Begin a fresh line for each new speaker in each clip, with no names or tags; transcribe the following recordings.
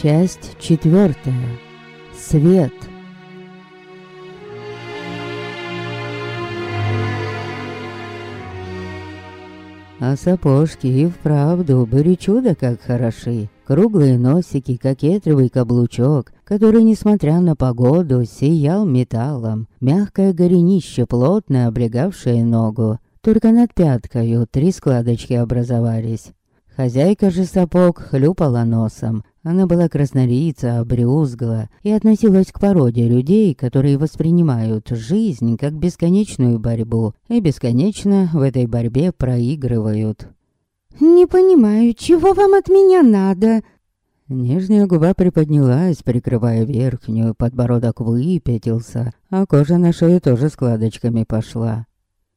Часть четвертая. Свет. А сапожки и вправду были чудо как хороши. Круглые носики, кокетливый каблучок, который, несмотря на погоду, сиял металлом. Мягкое горенище, плотно облегавшее ногу. Только над пяткою три складочки образовались. Хозяйка же сапог хлюпала носом. Она была краснолица, обрюзгла и относилась к породе людей, которые воспринимают жизнь как бесконечную борьбу и бесконечно в этой борьбе проигрывают.
«Не понимаю, чего вам от меня надо?»
Нижняя губа приподнялась, прикрывая верхнюю, подбородок выпятился, а кожа на шее тоже складочками пошла.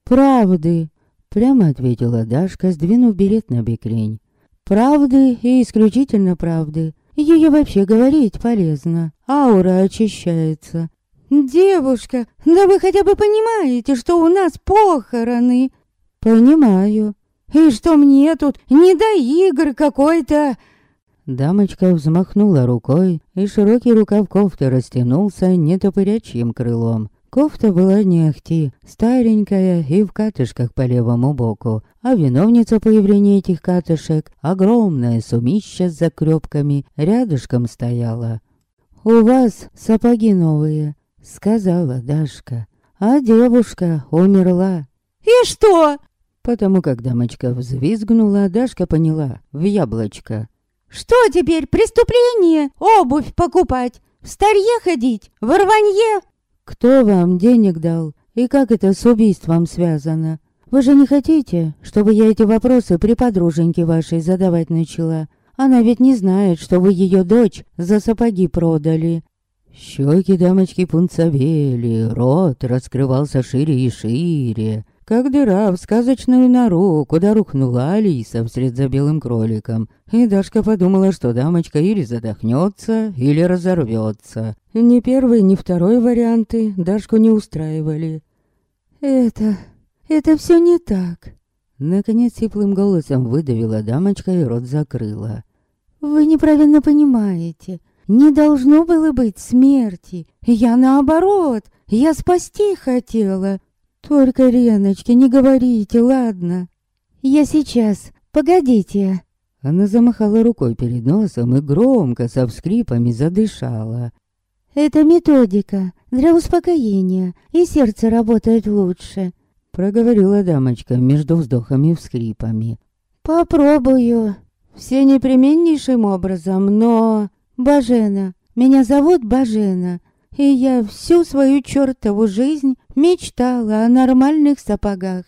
«Правды!»
— прямо ответила Дашка, сдвинув берет на бекрень.
Правды и исключительно правды. Ее вообще говорить полезно. Аура очищается. Девушка, да вы хотя бы понимаете, что у нас похороны?
Понимаю.
И что мне тут не до игр какой-то...
Дамочка взмахнула рукой, и широкий рукав кофты растянулся нетопырячьим крылом. Кофта была не ахти, старенькая и в катышках по левому боку, а виновница появления этих катышек, огромная сумища с закрепками, рядышком стояла. «У вас сапоги новые», — сказала Дашка, а девушка умерла.
«И что?»
Потому как дамочка взвизгнула, Дашка поняла, в яблочко.
«Что теперь, преступление? Обувь покупать? В старье ходить? В рванье?»
Кто вам денег дал? И как это с убийством связано? Вы же не хотите, чтобы я эти вопросы при подруженьке вашей задавать начала? Она ведь не знает, что вы ее дочь за сапоги продали. Щеки дамочки пунцовели, рот раскрывался шире и шире как дыра в сказочную нору, куда рухнула Алиса вслед за белым кроликом. И Дашка подумала, что дамочка или задохнется, или разорвется. Ни первый, ни второй варианты Дашку не устраивали.
«Это... это все не так»,
Наконец сиплым голосом выдавила дамочка и рот закрыла.
«Вы неправильно понимаете. Не должно было быть смерти. Я наоборот. Я спасти хотела. Только, Реночки, не говорите, ладно? Я сейчас. Погодите.
Она замахала рукой перед носом и громко, со вскрипами задышала.
Это методика для успокоения, и сердце работает лучше.
Проговорила дамочка между вздохами и вскрипами.
Попробую. Все непременнейшим образом, но... Бажена. Меня зовут Бажена. И я всю свою чертову жизнь мечтала о нормальных сапогах.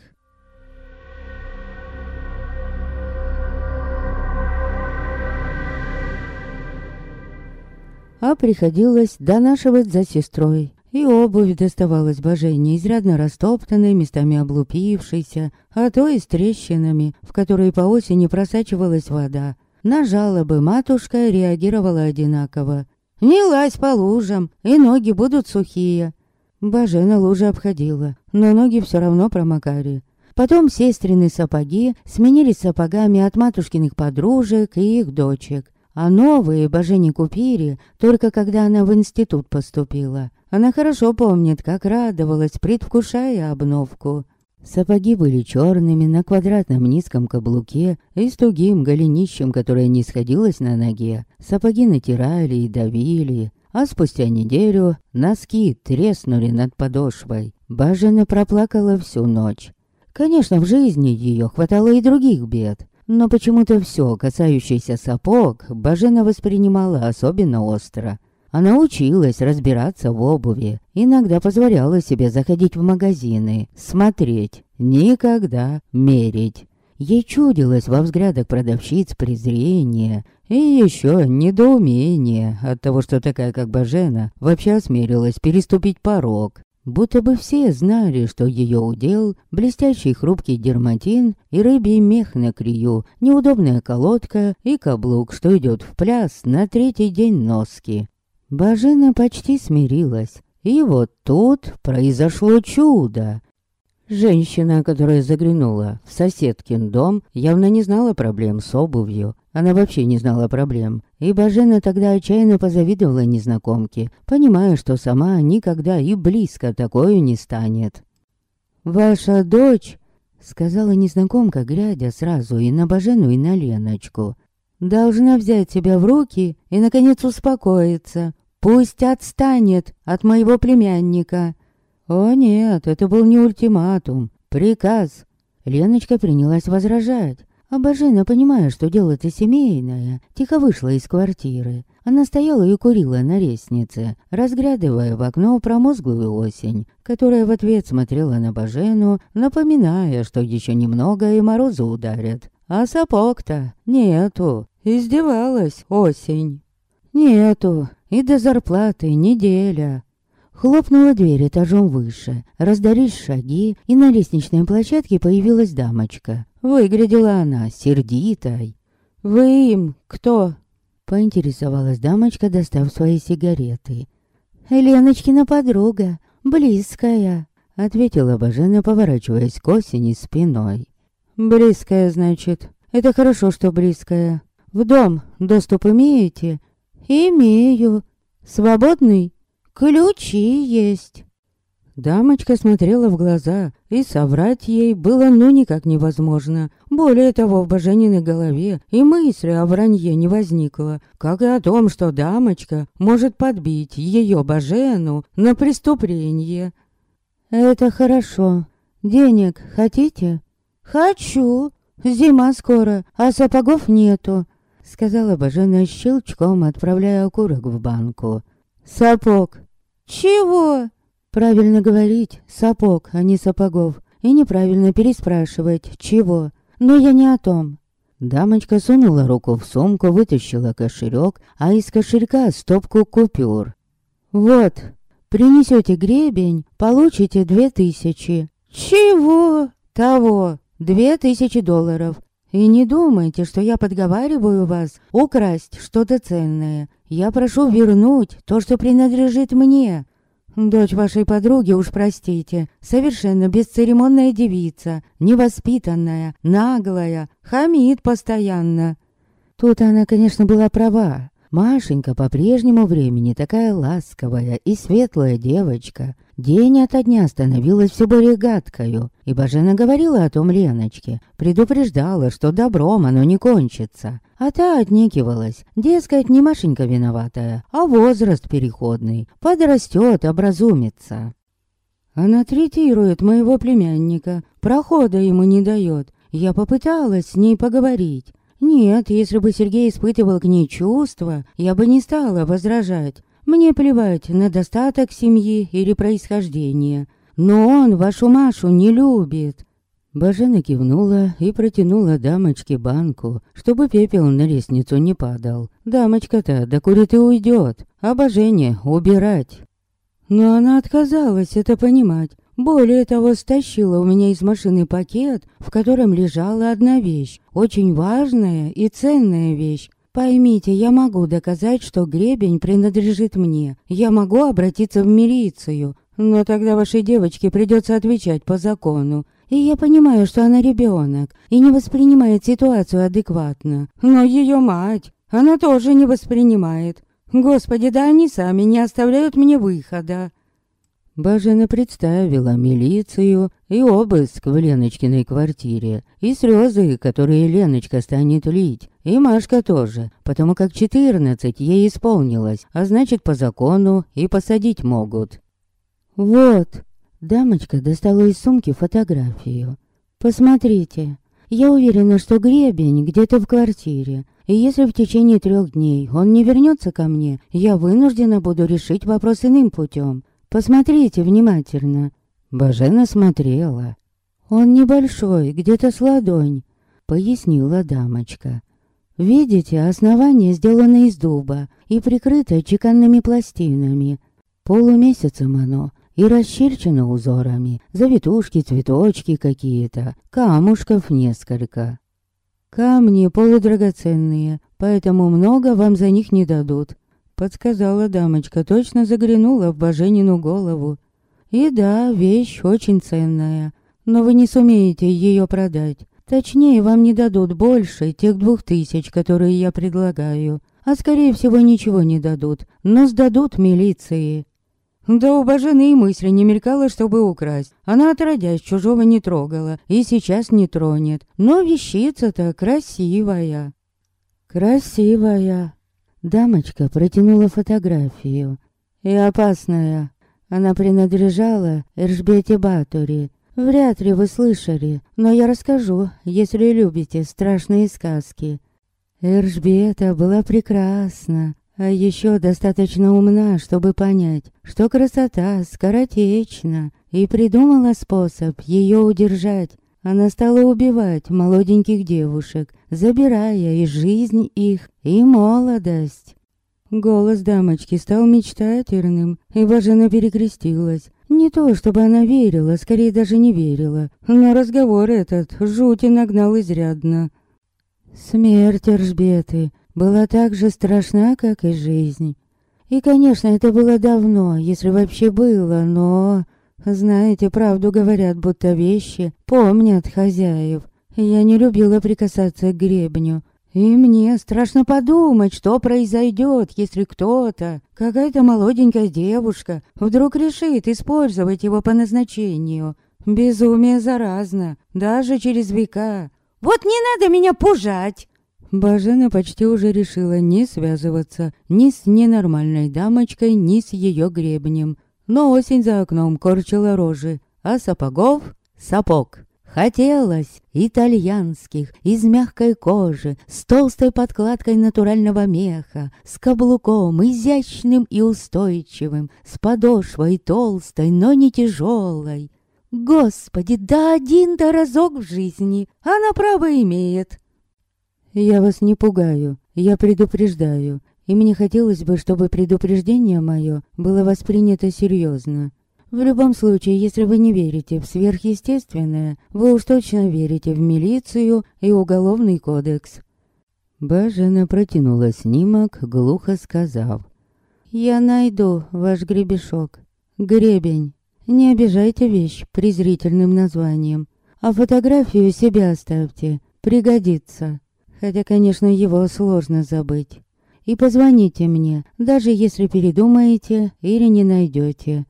А приходилось донашивать за сестрой. И обувь доставалась Божене, изрядно растоптанной, местами облупившейся, а то и с трещинами, в которые по осени просачивалась вода. На жалобы матушка реагировала одинаково. Не лазь по лужам, и ноги будут сухие. Бажена лужи обходила, но ноги все равно промокали. Потом сестрины сапоги сменились сапогами от матушкиных подружек и их дочек. А новые Бажене купили только когда она в институт поступила. Она хорошо помнит, как радовалась, предвкушая обновку. Сапоги были черными на квадратном низком каблуке и с тугим голенищем, которое не сходилось на ноге. Сапоги натирали и давили, а спустя неделю носки треснули над подошвой. Бажена проплакала всю ночь. Конечно, в жизни ее хватало и других бед, но почему-то все, касающееся сапог, Бажена воспринимала особенно остро. Она училась разбираться в обуви, иногда позволяла себе заходить в магазины, смотреть, никогда мерить. Ей чудилось во взглядах продавщиц презрение и еще недоумение от того, что такая как Бажена вообще осмелилась переступить порог. Будто бы все знали, что ее удел — блестящий хрупкий дерматин и рыбий мех на крию, неудобная колодка и каблук, что идет в пляс на третий день носки. Бажена почти смирилась. И вот тут произошло чудо. Женщина, которая заглянула в соседкин дом, явно не знала проблем с обувью. Она вообще не знала проблем, и Бажена тогда отчаянно позавидовала незнакомке, понимая, что сама никогда и близко такое не станет. «Ваша дочь», — сказала незнакомка, глядя сразу и на Бажену, и на Леночку, «должна взять себя в руки и, наконец, успокоиться. Пусть отстанет от моего племянника». О нет, это был не ультиматум, приказ. Леночка принялась возражать. А Бажена, понимая, что дело-то семейное, тихо вышла из квартиры. Она стояла и курила на лестнице, разглядывая в окно промозглую осень, которая в ответ смотрела на Бажену, напоминая, что еще немного и морозы ударят. А сапог-то нету. Издевалась осень. Нету. И до зарплаты неделя. Хлопнула дверь этажом выше, раздались шаги, и на лестничной площадке появилась дамочка. Выглядела она сердитой. «Вы им кто?» Поинтересовалась дамочка, достав свои сигареты. «Леночкина подруга, близкая», — ответила Бажена, поворачиваясь к осени спиной. «Близкая, значит. Это хорошо, что близкая. В дом доступ имеете?» «Имею. Свободный?» «Ключи есть». Дамочка смотрела в глаза, и соврать ей было ну никак невозможно. Более того, в Божениной голове и мысли о вранье не возникло, как и о том, что дамочка может подбить ее Божену на преступление. «Это хорошо. Денег хотите?» «Хочу. Зима скоро, а сапогов нету», — сказала Божена щелчком, отправляя окурок в банку. «Сапог». «Чего?» Правильно говорить «сапог», а не «сапогов». И неправильно переспрашивать «чего?». Но я не о том. Дамочка сунула руку в сумку, вытащила кошелек, а из кошелька стопку купюр. «Вот, принесете гребень, получите две тысячи». «Чего?» «Того, две тысячи долларов. И не думайте, что я подговариваю вас украсть что-то ценное. Я прошу вернуть то, что принадлежит мне. Дочь вашей подруги, уж простите, совершенно бесцеремонная девица, невоспитанная, наглая, хамит постоянно. Тут она, конечно, была права. Машенька по-прежнему времени такая ласковая и светлая девочка. День ото дня становилась все более гадкою, и Бажена говорила о том Леночке, предупреждала, что добром оно не кончится. А та отнекивалась, дескать, не Машенька виноватая, а возраст переходный, подрастет, образумится. Она третирует моего племянника, прохода ему не дает. Я попыталась с ней поговорить. Нет, если бы Сергей испытывал к ней чувства, я бы не стала возражать. Мне плевать на достаток семьи или происхождение. Но он вашу Машу не любит. Бажена кивнула и протянула дамочке банку, чтобы пепел на лестницу не падал. Дамочка-то докурит и уйдет, а Бажене убирать. Но она отказалась это понимать. Более того, стащила у меня из машины пакет, в котором лежала одна вещь, очень важная и ценная вещь. Поймите, я могу доказать, что гребень принадлежит мне. Я могу обратиться в милицию, но тогда вашей девочке придется отвечать по закону. И я понимаю, что она ребенок и не воспринимает ситуацию адекватно. Но ее мать, она тоже не воспринимает. Господи, да они сами не оставляют мне выхода. Бажена представила милицию и обыск в Леночкиной квартире, и слезы, которые Леночка станет лить, и Машка тоже, потому как четырнадцать ей исполнилось, а значит по закону и посадить могут. «Вот», дамочка достала из сумки фотографию. «Посмотрите, я уверена, что гребень где-то в квартире, и если в течение трех дней он не вернется ко мне, я вынуждена буду решить вопрос иным путем. Посмотрите внимательно». Бажена смотрела. «Он небольшой, где-то с ладонь», — пояснила дамочка. «Видите, основание сделано из дуба и прикрыто чеканными пластинами. Полумесяцем оно и расчерчено узорами, завитушки, цветочки какие-то, камушков несколько. Камни полудрагоценные, поэтому много вам за них не дадут. Подсказала дамочка, точно заглянула в Боженину голову. И да, вещь очень ценная, но вы не сумеете ее продать. Точнее, вам не дадут больше тех двух тысяч, которые я предлагаю. А скорее всего ничего не дадут, но сдадут милиции. Да у Бажены и мысли не мелькало, чтобы украсть. Она отродясь чужого не трогала и сейчас не тронет. Но вещица-то красивая. Красивая. Дамочка протянула фотографию. И опасная. Она принадлежала Эржбете Батори. Вряд ли вы слышали, но я расскажу, если любите страшные сказки. Эржбета была прекрасна, а еще достаточно умна, чтобы понять, что красота скоротечна, и придумала способ ее удержать. Она стала убивать молоденьких девушек, забирая и жизнь их, и молодость. Голос дамочки стал мечтательным, и Бажена перекрестилась. Не то, чтобы она верила, скорее даже не верила, но разговор этот жути нагнал изрядно. Смерть Эржбеты была так же страшна, как и жизнь. И, конечно, это было давно, если вообще было, но... Знаете, правду говорят, будто вещи помнят хозяев. Я не любила прикасаться к гребню. И мне страшно подумать, что произойдет, если кто-то, какая-то молоденькая девушка, вдруг решит использовать его по назначению. Безумие заразно, даже через века. «Вот не надо меня пужать!» Бажена почти уже решила не связываться ни с ненормальной дамочкой, ни с ее гребнем. Но осень за окном корчила рожи, а сапогов — сапог. Хотелось итальянских, из мягкой кожи, с толстой подкладкой натурального меха, с каблуком изящным и устойчивым, с подошвой толстой, но не тяжелой. Господи, да один-то разок в жизни, она право имеет. Я вас не пугаю, я предупреждаю, и мне хотелось бы, чтобы предупреждение мое было воспринято серьезно. В любом случае, если вы не верите в сверхъестественное, вы уж точно верите в милицию и уголовный кодекс. Бажена протянула снимок, глухо сказав. «Я найду ваш гребешок. Гребень. Не обижайте вещь презрительным названием. А фотографию себе оставьте. Пригодится. Хотя, конечно, его сложно забыть. И позвоните мне, даже если передумаете или не найдете.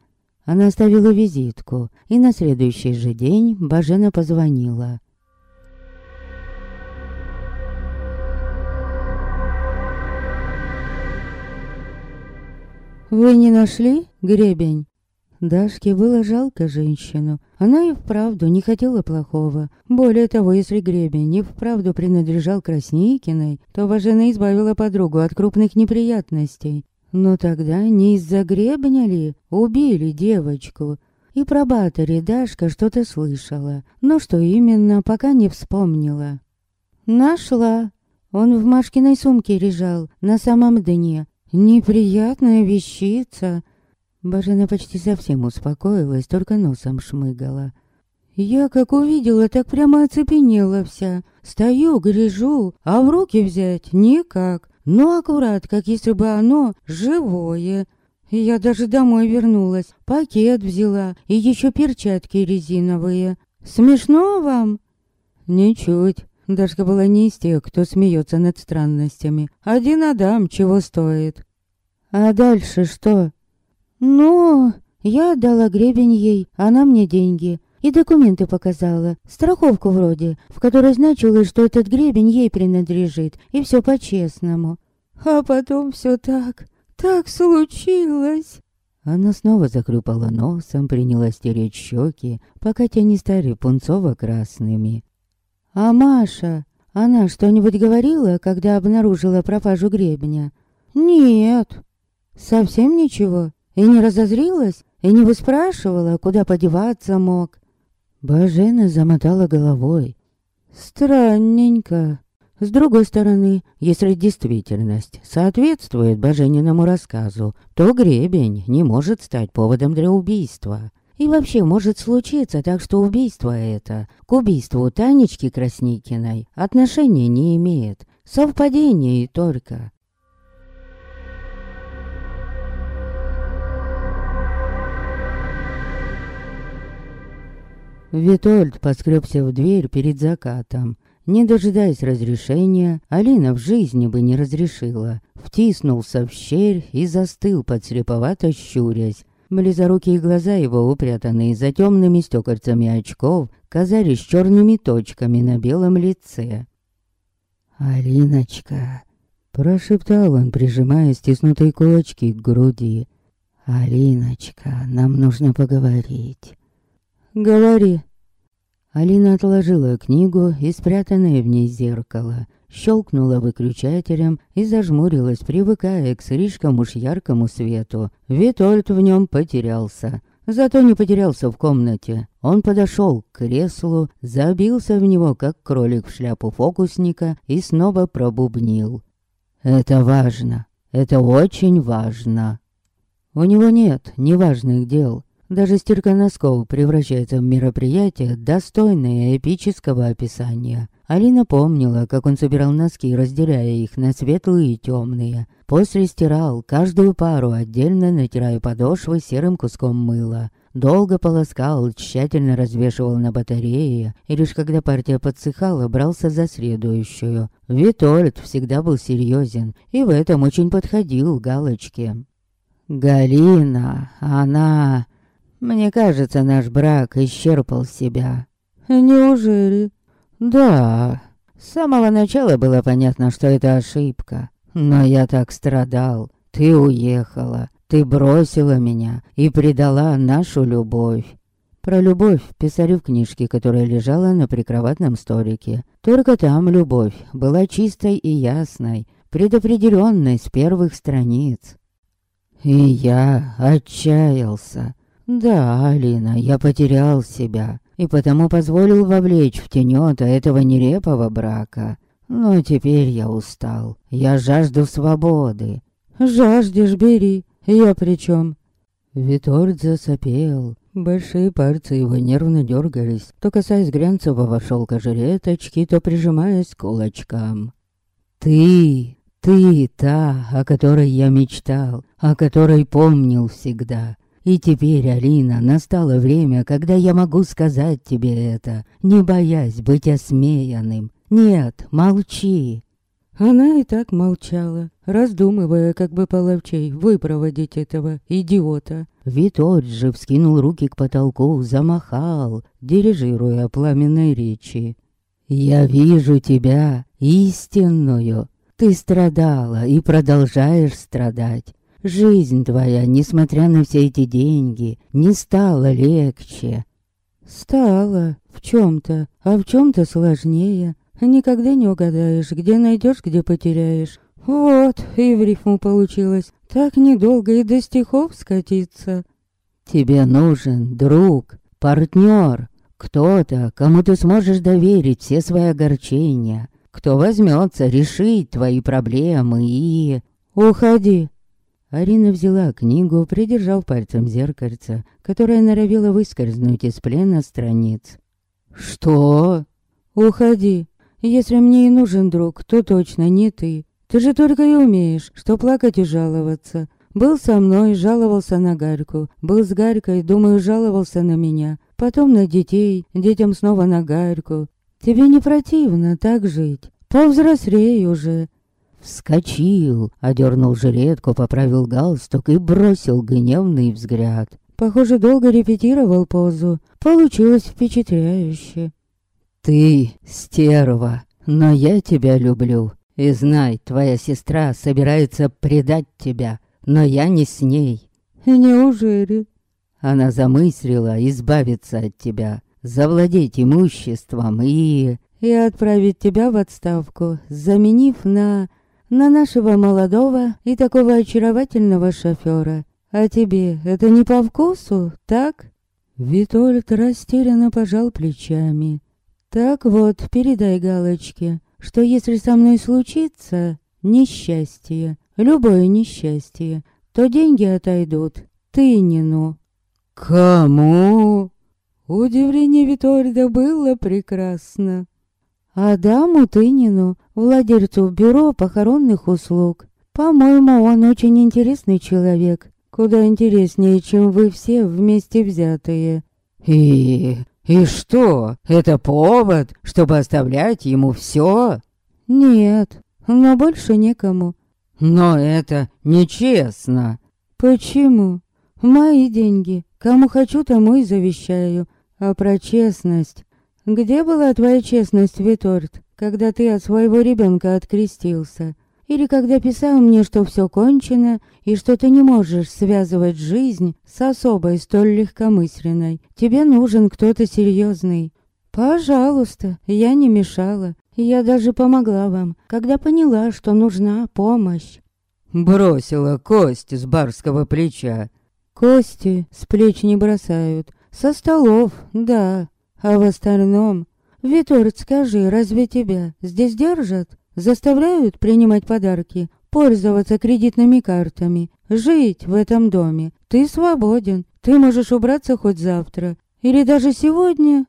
Она оставила визитку, и на следующий же день Бажена позвонила. «Вы не нашли гребень?» Дашке было жалко женщину. Она и вправду не хотела плохого. Более того, если гребень не вправду принадлежал Красникиной, то Важена избавила подругу от крупных неприятностей. Но тогда не из-за гребня ли убили девочку? И про Батаре Дашка что-то слышала, но что именно, пока не вспомнила. Нашла. Он в Машкиной сумке лежал, на самом дне. Неприятная вещица. Бажена почти совсем успокоилась, только носом шмыгала. Я как увидела, так прямо оцепенела вся. Стою, гляжу, а в руки взять никак. Ну, аккурат, как если бы оно живое. Я даже домой вернулась, пакет взяла и еще перчатки резиновые. Смешно вам? Ничуть. Дашка была не из тех, кто смеется над странностями. Один Адам чего стоит. А дальше что? «Ну, я отдала гребень ей, она мне деньги. И документы показала, страховку вроде, в которой значилось, что этот гребень ей принадлежит, и все по-честному. А потом все так, так случилось». Она снова закрупала носом, принялась тереть щеки, пока те не стали пунцово-красными. «А Маша, она что-нибудь говорила, когда обнаружила пропажу гребня?» «Нет, совсем ничего. И не разозрилась, и не выспрашивала, куда подеваться мог. Бажена замотала головой. Странненько. С другой стороны, если действительность соответствует Бажениному рассказу, то гребень не может стать поводом для убийства. И вообще может случиться так, что убийство это к убийству Танечки Красникиной отношения не имеет. Совпадение и только. Витольд поскребся в дверь перед закатом. Не дожидаясь разрешения, Алина в жизни бы не разрешила. Втиснулся в щель и застыл, подслеповато щурясь. Близорукие глаза его, упрятанные за темными стекольцами очков, казались черными точками на белом лице. «Алиночка!» — прошептал он, прижимая стиснутые кулачки к груди. «Алиночка, нам нужно поговорить». «Говори». Алина отложила книгу и спрятанное в ней зеркало, щелкнула выключателем и зажмурилась, привыкая к слишком уж яркому свету. Витольд в нем потерялся. Зато не потерялся в комнате. Он подошел к креслу, забился в него, как кролик в шляпу фокусника, и снова пробубнил. «Это важно. Это очень важно». У него нет неважных дел. Даже стирка носков превращается в мероприятие, достойное эпического описания. Алина помнила, как он собирал носки, разделяя их на светлые и темные. После стирал каждую пару, отдельно натирая подошвы серым куском мыла. Долго полоскал, тщательно развешивал на батарее, и лишь когда партия подсыхала, брался за следующую. Витольд всегда был серьезен, и в этом очень подходил галочке. «Галина, она...» Мне кажется, наш брак исчерпал себя.
Неужели?
Да. С самого начала было понятно, что это ошибка. Но я так страдал. Ты уехала. Ты бросила меня и предала нашу любовь. Про любовь писали в книжке, которая лежала на прикроватном столике. Только там любовь была чистой и ясной, предопределенной с первых страниц. И я отчаялся. Да, Алина, я потерял себя и потому позволил вовлечь в тенета этого нерепого брака. Но теперь я устал. Я жажду свободы.
Жаждешь, бери. Я при чем?
Виторд засопел. Большие пальцы его нервно дергались, то касаясь глянцевого шелка жилеточки, то прижимаясь к кулачкам. «Ты, ты та, о которой я мечтал, о которой помнил всегда. И теперь, Алина, настало время, когда я могу сказать тебе это, не боясь быть осмеянным. Нет, молчи.
Она и так молчала, раздумывая, как бы половчей выпроводить этого идиота.
Витольд же вскинул руки к потолку, замахал, дирижируя пламенной речи. «Я вижу тебя, истинную. Ты страдала и продолжаешь страдать. Жизнь твоя, несмотря на все эти деньги, не стала легче.
Стала в чем-то, а в чем-то сложнее. Никогда не угадаешь, где найдешь, где потеряешь. Вот, и в рифму получилось. Так недолго и до стихов скатиться.
Тебе нужен друг, партнер, кто-то, кому ты сможешь доверить все свои огорчения, кто возьмется решить твои проблемы и...
Уходи,
Арина взяла книгу, придержав пальцем зеркальце, которое норовило выскользнуть из плена страниц. «Что?»
«Уходи. Если мне и нужен друг, то точно не ты. Ты же только и умеешь, что плакать и жаловаться. Был со мной, жаловался на Гарьку. Был с Гарькой, думаю, жаловался на меня. Потом на детей, детям снова на Гарьку. Тебе не противно так жить? Повзрослей уже.
Вскочил, одернул жилетку, поправил галстук и бросил гневный взгляд.
Похоже, долго репетировал позу. Получилось впечатляюще.
«Ты стерва, но я тебя люблю. И знай, твоя сестра собирается предать тебя, но я не с ней».
«Неужели?»
Она замыслила избавиться от тебя, завладеть имуществом и...
И отправить тебя в отставку, заменив на на нашего молодого и такого очаровательного шофера. А тебе это не по вкусу, так?» Витольд растерянно пожал плечами. «Так вот, передай Галочке, что если со мной случится несчастье, любое несчастье, то деньги отойдут Тынину».
«Кому?»
Удивление Витольда было прекрасно. Адаму Тынину, владельцу бюро похоронных услуг. По-моему, он очень интересный человек. Куда интереснее, чем вы все вместе взятые.
И И что, это повод, чтобы оставлять ему все?
Нет, но больше некому.
Но это нечестно.
Почему? Мои деньги. Кому хочу, тому и завещаю. А про честность... Где была твоя честность, Виторт, когда ты от своего ребенка открестился? Или когда писал мне, что все кончено, и что ты не можешь связывать жизнь с особой столь легкомысленной. Тебе нужен кто-то серьезный. Пожалуйста, я не мешала. Я даже помогла вам, когда поняла, что нужна помощь.
Бросила кость с барского плеча.
Кости с плеч не бросают. Со столов, да. А в остальном... Виторт, скажи, разве тебя здесь держат? Заставляют принимать подарки, пользоваться кредитными картами, жить в этом доме. Ты свободен, ты можешь убраться хоть завтра. Или даже сегодня.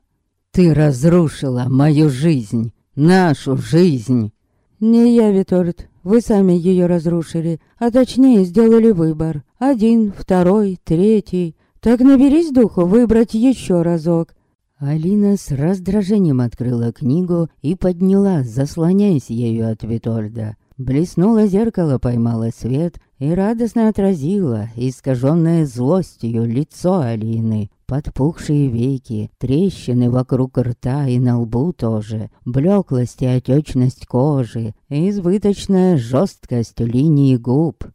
Ты разрушила мою жизнь, нашу жизнь.
Не я, Виторт, вы сами ее разрушили, а точнее сделали выбор. Один, второй, третий. Так наберись духу выбрать еще разок.
Алина с раздражением открыла книгу и подняла, заслоняясь ею от Витольда. Блеснуло зеркало, поймало свет и радостно отразило искаженное злостью лицо Алины. Подпухшие веки, трещины вокруг рта и на лбу тоже, блеклость и отечность кожи, избыточная жесткость линии губ.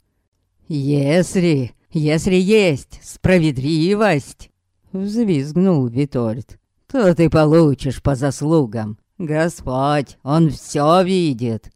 «Если, если есть справедливость!» Взвизгнул Витольд то ты получишь по заслугам. Господь, Он все видит.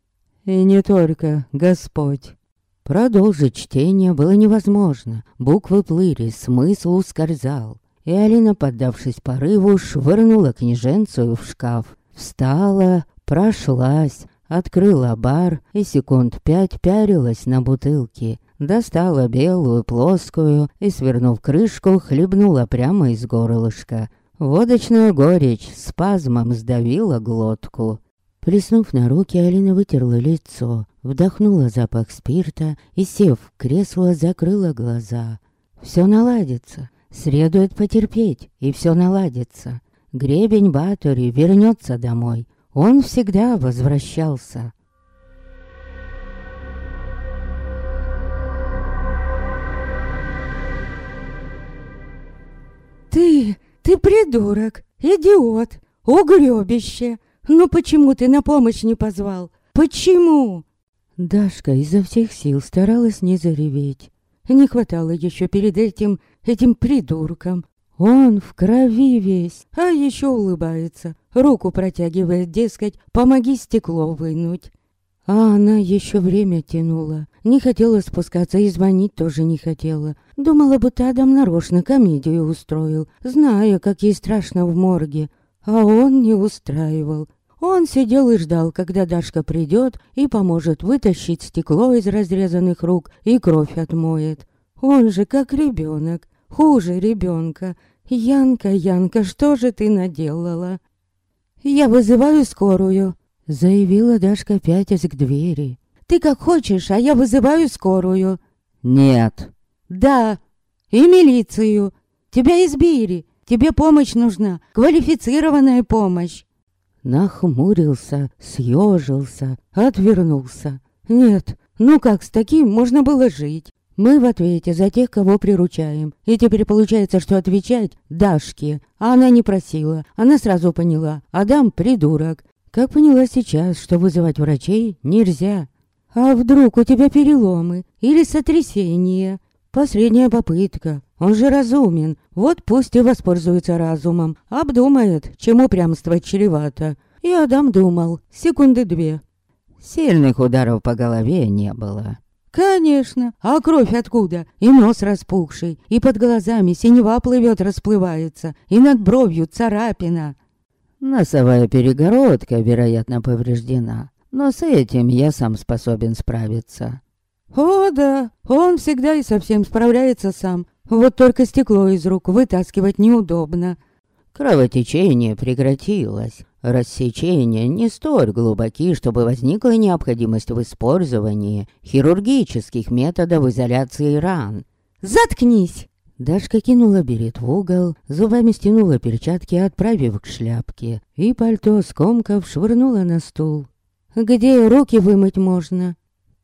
И не только Господь.
Продолжить чтение было невозможно. Буквы плыли, смысл ускользал. И Алина, поддавшись порыву, швырнула княженцию в шкаф. Встала, прошлась, открыла бар и секунд пять пярилась на бутылки. Достала белую, плоскую и, свернув крышку, хлебнула прямо из горлышка. Водочная горечь спазмом сдавила глотку. Плеснув на руки, Алина вытерла лицо, вдохнула запах спирта и, сев в кресло, закрыла глаза. Все наладится. Следует потерпеть, и все наладится. Гребень Батори вернется домой. Он всегда возвращался.
«Ты ты придурок, идиот, угребище. Ну почему ты на помощь не позвал? Почему?
Дашка изо всех сил старалась не зареветь.
Не хватало еще перед этим, этим придурком. Он в крови весь, а еще улыбается. Руку протягивает, дескать, помоги стекло вынуть. А она еще время тянула. Не хотела спускаться и звонить тоже не хотела. Думала, будто Адам нарочно комедию устроил, зная, как ей страшно в морге. А он не устраивал. Он сидел и ждал, когда Дашка придет и поможет вытащить стекло из разрезанных рук и кровь отмоет. Он же как ребенок, хуже ребенка. Янка, Янка, что же ты наделала? Я вызываю скорую.
Заявила Дашка, пятясь к двери.
«Ты как хочешь, а я вызываю скорую».
«Нет».
«Да, и милицию. Тебя избили. Тебе помощь нужна, квалифицированная помощь».
Нахмурился, съежился, отвернулся.
«Нет, ну как с таким можно было жить? Мы в ответе за тех, кого приручаем. И теперь получается, что отвечать Дашке. А она не просила. Она сразу поняла. Адам придурок. Как поняла сейчас, что вызывать врачей нельзя. А вдруг у тебя переломы или сотрясение? Последняя попытка. Он же разумен. Вот пусть и воспользуется разумом. Обдумает, чему прямство чревато. И Адам думал. Секунды две.
Сильных ударов по голове не было.
Конечно. А кровь откуда? И нос распухший, и под глазами синева плывет, расплывается, и над бровью царапина.
Носовая перегородка, вероятно, повреждена. Но с этим я сам способен справиться.
О, да, он всегда и совсем справляется сам. Вот только стекло из рук вытаскивать неудобно.
Кровотечение прекратилось. Рассечения не столь глубоки, чтобы возникла необходимость в использовании хирургических методов изоляции ран.
«Заткнись!»
Дашка кинула берет в угол, зубами стянула перчатки, отправив к шляпке, и пальто скомков швырнула на стул.
«Где руки вымыть можно?»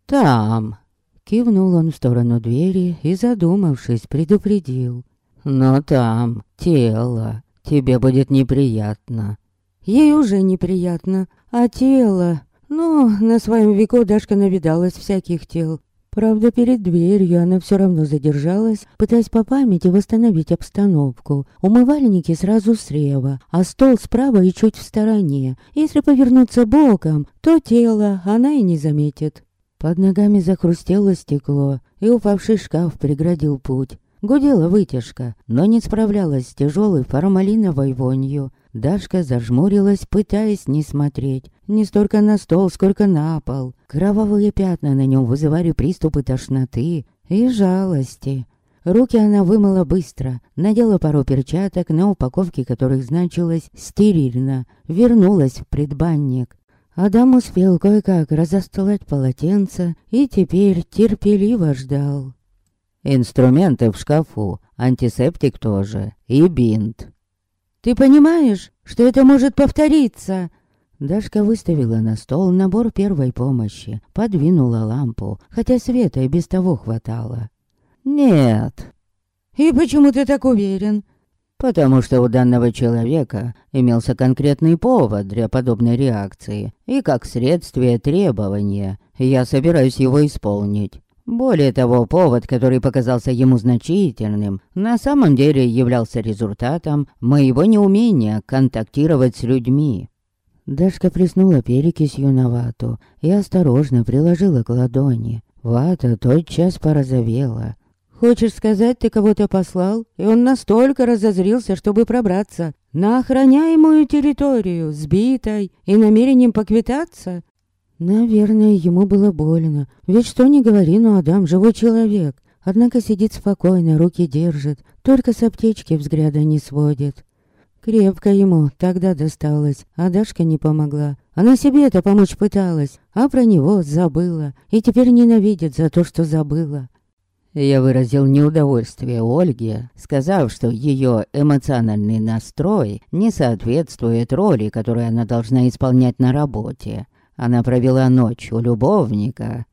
«Там!» Кивнул он в сторону двери и, задумавшись, предупредил. «Но там тело. Тебе будет неприятно».
Ей уже неприятно. А тело... Ну, на своем веку Дашка навидалась всяких тел. Правда, перед дверью она все равно задержалась, пытаясь по памяти восстановить обстановку. Умывальники сразу слева, а стол справа и чуть в стороне. Если повернуться боком, то тело она и не заметит.
Под ногами захрустело стекло, и упавший шкаф преградил путь. Гудела вытяжка, но не справлялась с тяжелой формалиновой вонью. Дашка зажмурилась, пытаясь не смотреть. Не столько на стол, сколько на пол. Кровавые пятна на нем вызывали приступы тошноты и жалости. Руки она вымыла быстро, надела пару перчаток, на упаковке которых значилось «стерильно», вернулась в предбанник. Адам успел кое-как разостлать полотенце и теперь терпеливо ждал. «Инструменты в шкафу, антисептик тоже и бинт».
«Ты понимаешь, что это может повториться?»
Дашка выставила на стол набор первой помощи, подвинула лампу, хотя света и без того хватало. «Нет».
«И почему ты так уверен?»
потому что у данного человека имелся конкретный повод для подобной реакции, и как следствие требования, я собираюсь его исполнить. Более того, повод, который показался ему значительным, на самом деле являлся результатом моего неумения контактировать с людьми. Дашка приснула перекисью на вату и осторожно приложила к ладони. Вата тотчас порозовела,
Хочешь сказать, ты кого-то послал, и он настолько разозрился, чтобы пробраться на охраняемую территорию, сбитой и намерением поквитаться?
Наверное, ему было больно. Ведь что ни говори, но Адам живой человек. Однако сидит спокойно, руки держит, только с аптечки взгляда не сводит. Крепко ему тогда досталось, а Дашка не помогла. Она себе это помочь пыталась, а про него забыла. И теперь ненавидит за то, что забыла. Я выразил неудовольствие Ольге, сказав, что ее эмоциональный настрой не соответствует роли, которую она должна исполнять на работе. Она провела ночь у любовника.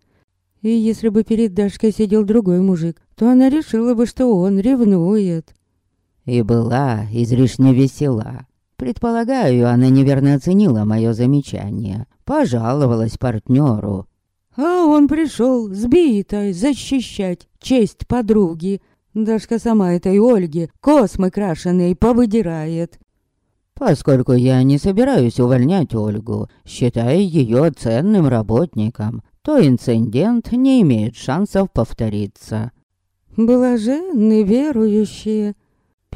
И если бы перед Дашкой сидел другой мужик, то она решила бы, что он ревнует.
И была излишне весела. Предполагаю, она неверно оценила мое замечание. Пожаловалась партнеру,
а он пришел сбитой защищать честь подруги. Дашка сама этой Ольге космы крашеные повыдирает.
Поскольку я не собираюсь увольнять Ольгу, считая ее ценным работником, то инцидент не имеет шансов повториться.
Блаженны верующие.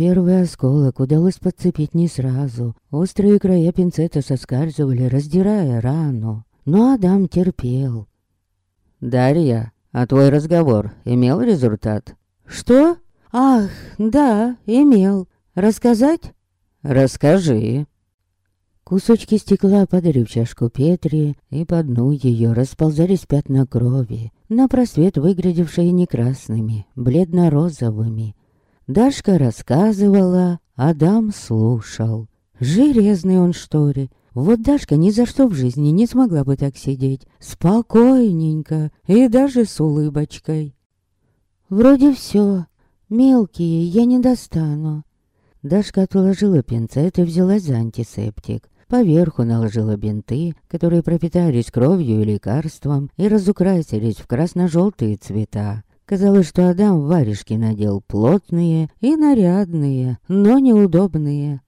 Первый осколок удалось подцепить не сразу. Острые края пинцета соскальзывали, раздирая рану. Но Адам терпел. «Дарья, а твой разговор имел результат?»
«Что? Ах, да, имел. Рассказать?»
«Расскажи». Кусочки стекла падали в чашку Петри, и по дну ее расползались пятна крови, на просвет выглядевшие не красными, бледно-розовыми. Дашка рассказывала, Адам слушал. Железный он, что ли, вот Дашка ни за что в жизни не смогла бы так сидеть. Спокойненько и даже с улыбочкой. Вроде все. Мелкие я не достану. Дашка отложила пинцет и взялась за антисептик. Поверху наложила бинты, которые пропитались кровью и лекарством и разукрасились в красно-желтые цвета. Казалось, что Адам варежки надел плотные и нарядные, но неудобные.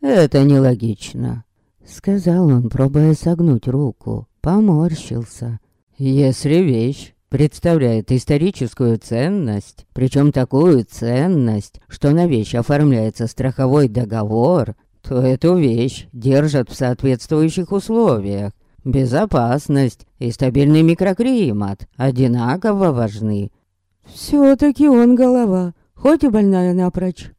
«Это нелогично», Сказал он, пробуя согнуть руку. Поморщился. Если вещь представляет историческую ценность, причем такую ценность, что на вещь оформляется страховой договор, то эту вещь держат в соответствующих условиях. Безопасность и стабильный микроклимат одинаково важны.
Все-таки он голова, хоть и больная напрочь.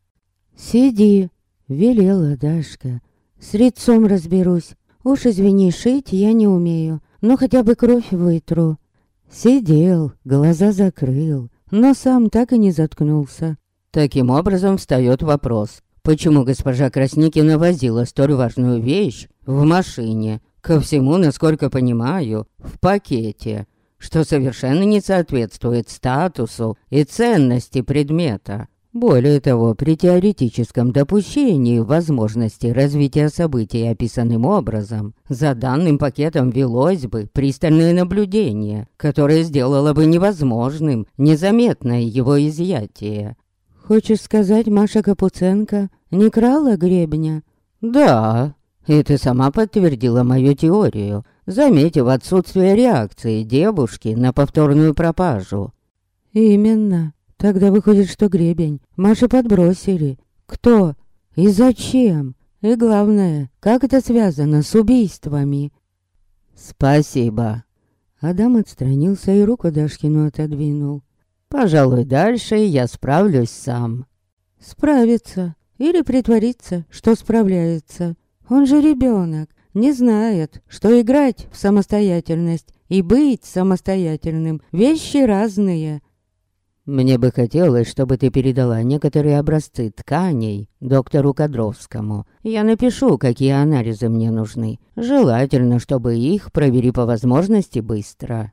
«Сиди», — велела Дашка. С лицом разберусь. Уж извини, шить я не умею, но хотя бы кровь вытру. Сидел, глаза закрыл, но сам так и не заткнулся. Таким образом встает вопрос, почему госпожа Красникина возила столь важную вещь в машине, ко всему, насколько понимаю, в пакете, что совершенно не соответствует статусу и ценности предмета. Более того, при теоретическом допущении возможности развития событий описанным образом, за данным пакетом велось бы пристальное наблюдение, которое сделало бы невозможным незаметное его изъятие.
«Хочешь сказать, Маша Капуценко не крала гребня?»
«Да, и ты сама подтвердила мою теорию, заметив отсутствие реакции девушки на повторную пропажу».
«Именно. Тогда выходит, что гребень Маше подбросили. Кто? И зачем? И главное, как это связано с убийствами?
Спасибо.
Адам отстранился и руку Дашкину отодвинул.
Пожалуй, дальше я справлюсь сам.
Справиться или притвориться, что справляется. Он же ребенок, не знает, что играть в самостоятельность и быть самостоятельным – вещи разные.
Мне бы хотелось, чтобы ты передала некоторые образцы тканей доктору Кадровскому. Я напишу, какие анализы мне нужны. Желательно, чтобы их провели по возможности быстро».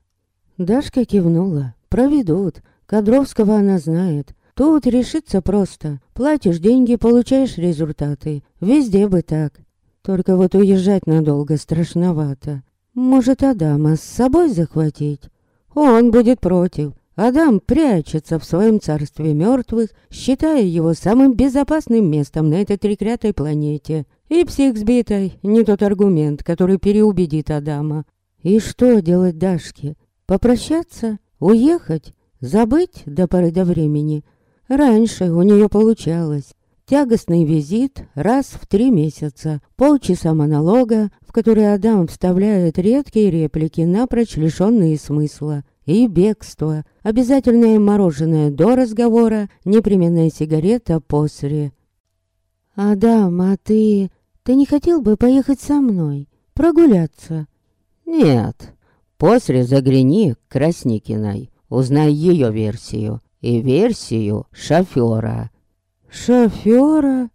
Дашка кивнула. «Проведут. Кадровского она знает. Тут решится просто. Платишь деньги, получаешь результаты. Везде бы так. Только вот уезжать надолго страшновато. Может, Адама с собой захватить? Он будет против. Адам прячется в своем царстве мертвых, считая его самым безопасным местом на этой треклятой планете. И псих сбитой не тот аргумент, который переубедит Адама. И что делать Дашке? Попрощаться? Уехать? Забыть до поры до времени? Раньше у нее получалось. Тягостный визит раз в три месяца, полчаса монолога, в который Адам вставляет редкие реплики, напрочь лишенные смысла и бегство, обязательное мороженое до разговора, непременная сигарета после. «Адам, а ты... ты не хотел бы поехать со мной? Прогуляться?»
«Нет. После загляни к Красникиной, узнай ее версию и версию шофера».
«Шофера?»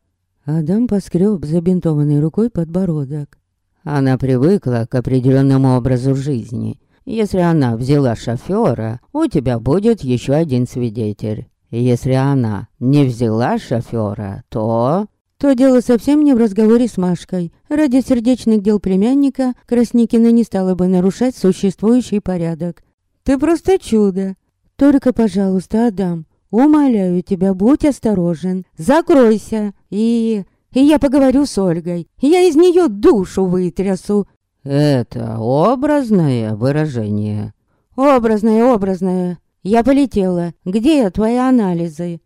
Адам поскреб забинтованной рукой подбородок.
Она привыкла к определенному образу жизни если она взяла шофера, у тебя будет еще один свидетель. Если она не взяла шофера, то...
То дело совсем не в разговоре с Машкой. Ради сердечных дел племянника Красникина не стала бы нарушать существующий порядок. Ты просто чудо. Только, пожалуйста, Адам, умоляю тебя, будь осторожен. Закройся. И... И я поговорю с Ольгой. Я из нее душу вытрясу.
Это образное выражение.
Образное, образное. Я полетела. Где твои анализы?